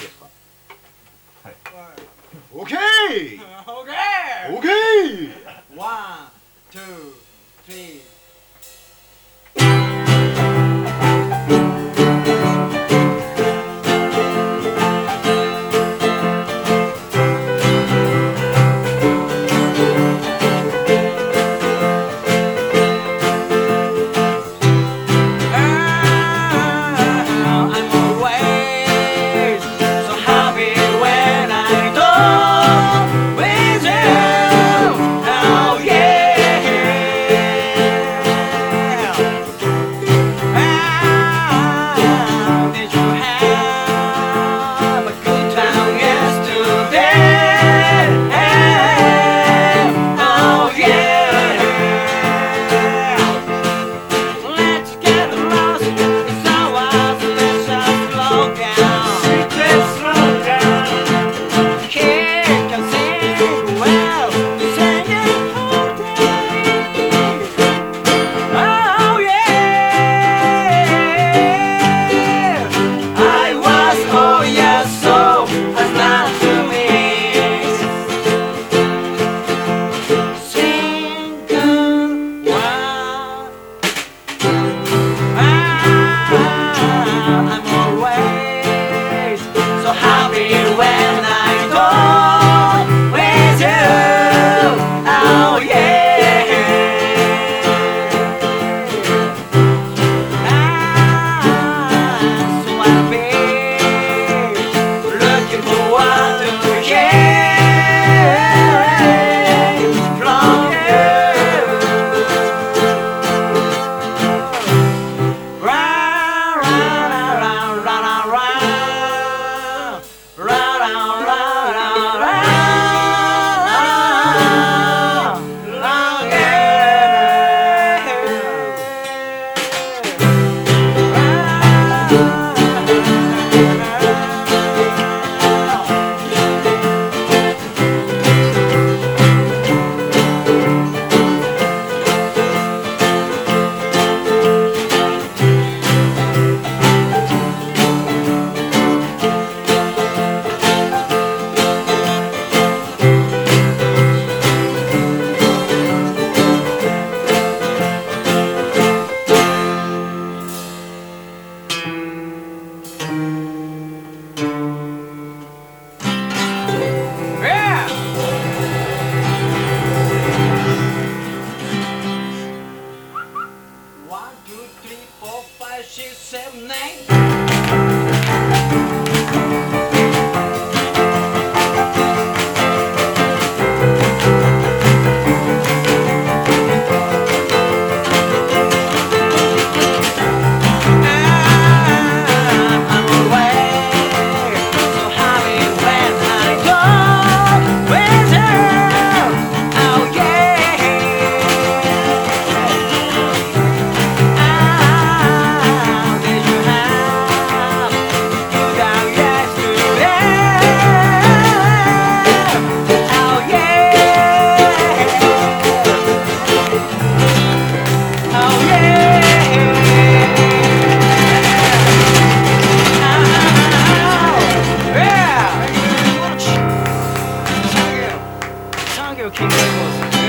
ですか？はい。オッケー！オケー！オケー！ワン、ツー、スリー。Eu que.